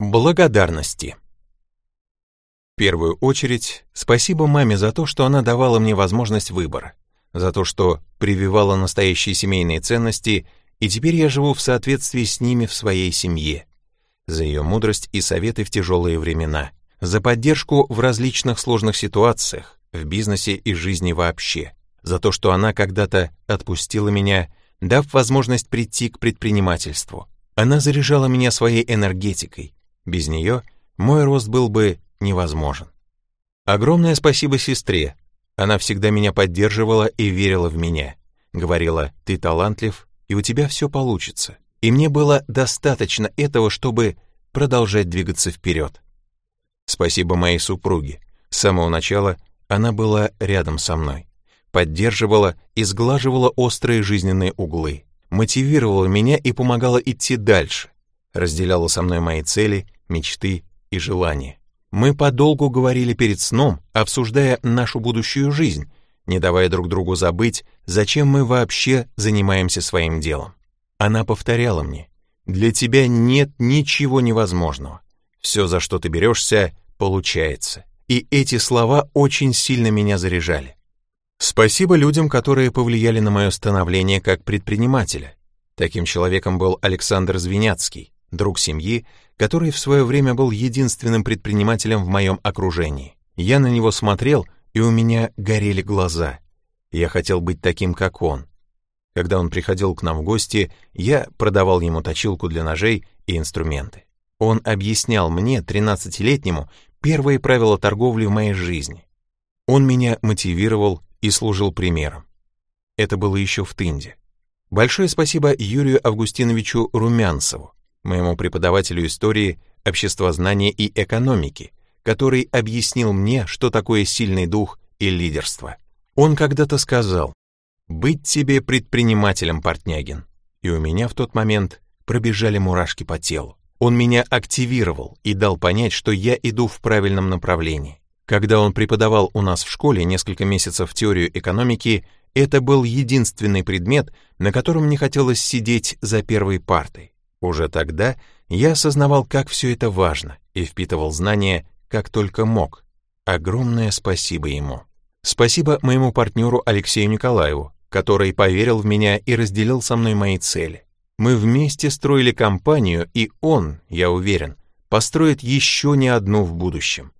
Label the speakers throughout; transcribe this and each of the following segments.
Speaker 1: Благодарности. В первую очередь, спасибо маме за то, что она давала мне возможность выбора, за то, что прививала настоящие семейные ценности, и теперь я живу в соответствии с ними в своей семье, за ее мудрость и советы в тяжелые времена, за поддержку в различных сложных ситуациях, в бизнесе и жизни вообще, за то, что она когда-то отпустила меня, дав возможность прийти к предпринимательству. Она заряжала меня своей энергетикой, без нее мой рост был бы невозможен. Огромное спасибо сестре. Она всегда меня поддерживала и верила в меня. Говорила, ты талантлив, и у тебя все получится. И мне было достаточно этого, чтобы продолжать двигаться вперед. Спасибо моей супруге. С самого начала она была рядом со мной. Поддерживала и сглаживала острые жизненные углы. Мотивировала меня и помогала идти дальше. Разделяла со мной мои цели мечты и желания. Мы подолгу говорили перед сном, обсуждая нашу будущую жизнь, не давая друг другу забыть, зачем мы вообще занимаемся своим делом. Она повторяла мне, «Для тебя нет ничего невозможного. Все, за что ты берешься, получается». И эти слова очень сильно меня заряжали. Спасибо людям, которые повлияли на мое становление как предпринимателя. Таким человеком был Александр Звеняцкий, друг семьи, который в свое время был единственным предпринимателем в моем окружении. Я на него смотрел, и у меня горели глаза. Я хотел быть таким, как он. Когда он приходил к нам в гости, я продавал ему точилку для ножей и инструменты. Он объяснял мне, 13-летнему, первые правила торговли в моей жизни. Он меня мотивировал и служил примером. Это было еще в Тынде. Большое спасибо Юрию Августиновичу Румянцеву, моему преподавателю истории, обществознания и экономики, который объяснил мне, что такое сильный дух и лидерство. Он когда-то сказал, «Быть тебе предпринимателем, Портнягин». И у меня в тот момент пробежали мурашки по телу. Он меня активировал и дал понять, что я иду в правильном направлении. Когда он преподавал у нас в школе несколько месяцев теорию экономики, это был единственный предмет, на котором мне хотелось сидеть за первой партой. Уже тогда я осознавал, как все это важно, и впитывал знания, как только мог. Огромное спасибо ему. Спасибо моему партнеру Алексею Николаеву, который поверил в меня и разделил со мной мои цели. Мы вместе строили компанию, и он, я уверен, построит еще не одну в будущем.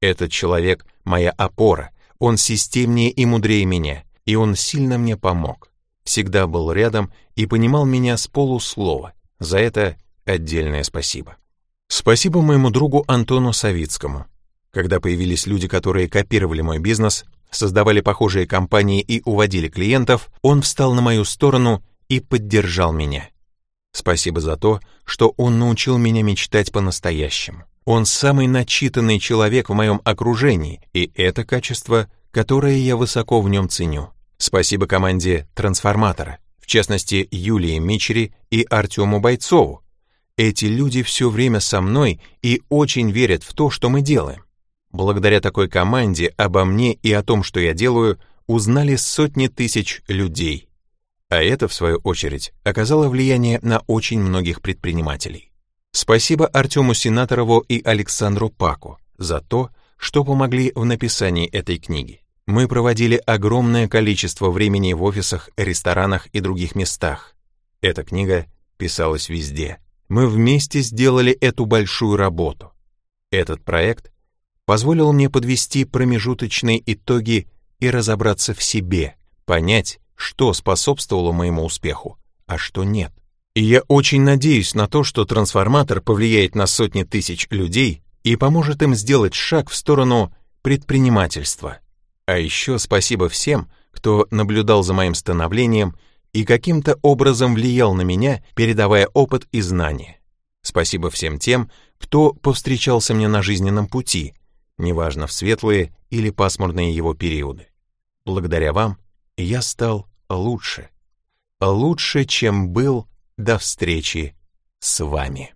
Speaker 1: Этот человек — моя опора, он системнее и мудрее меня, и он сильно мне помог. Всегда был рядом и понимал меня с полуслова, за это отдельное спасибо. Спасибо моему другу Антону Савицкому. Когда появились люди, которые копировали мой бизнес, создавали похожие компании и уводили клиентов, он встал на мою сторону и поддержал меня. Спасибо за то, что он научил меня мечтать по-настоящему. Он самый начитанный человек в моем окружении, и это качество, которое я высоко в нем ценю. Спасибо команде «Трансформатора», в частности Юлии Мичери и Артему Бойцову. Эти люди все время со мной и очень верят в то, что мы делаем. Благодаря такой команде обо мне и о том, что я делаю, узнали сотни тысяч людей. А это, в свою очередь, оказало влияние на очень многих предпринимателей. Спасибо Артему Сенаторову и Александру Паку за то, что помогли в написании этой книги. Мы проводили огромное количество времени в офисах, ресторанах и других местах. Эта книга писалась везде. Мы вместе сделали эту большую работу. Этот проект позволил мне подвести промежуточные итоги и разобраться в себе, понять, что способствовало моему успеху, а что нет. И я очень надеюсь на то, что трансформатор повлияет на сотни тысяч людей и поможет им сделать шаг в сторону предпринимательства. А еще спасибо всем, кто наблюдал за моим становлением и каким-то образом влиял на меня, передавая опыт и знания. Спасибо всем тем, кто повстречался мне на жизненном пути, неважно в светлые или пасмурные его периоды. Благодаря вам я стал лучше. Лучше, чем был до встречи с вами.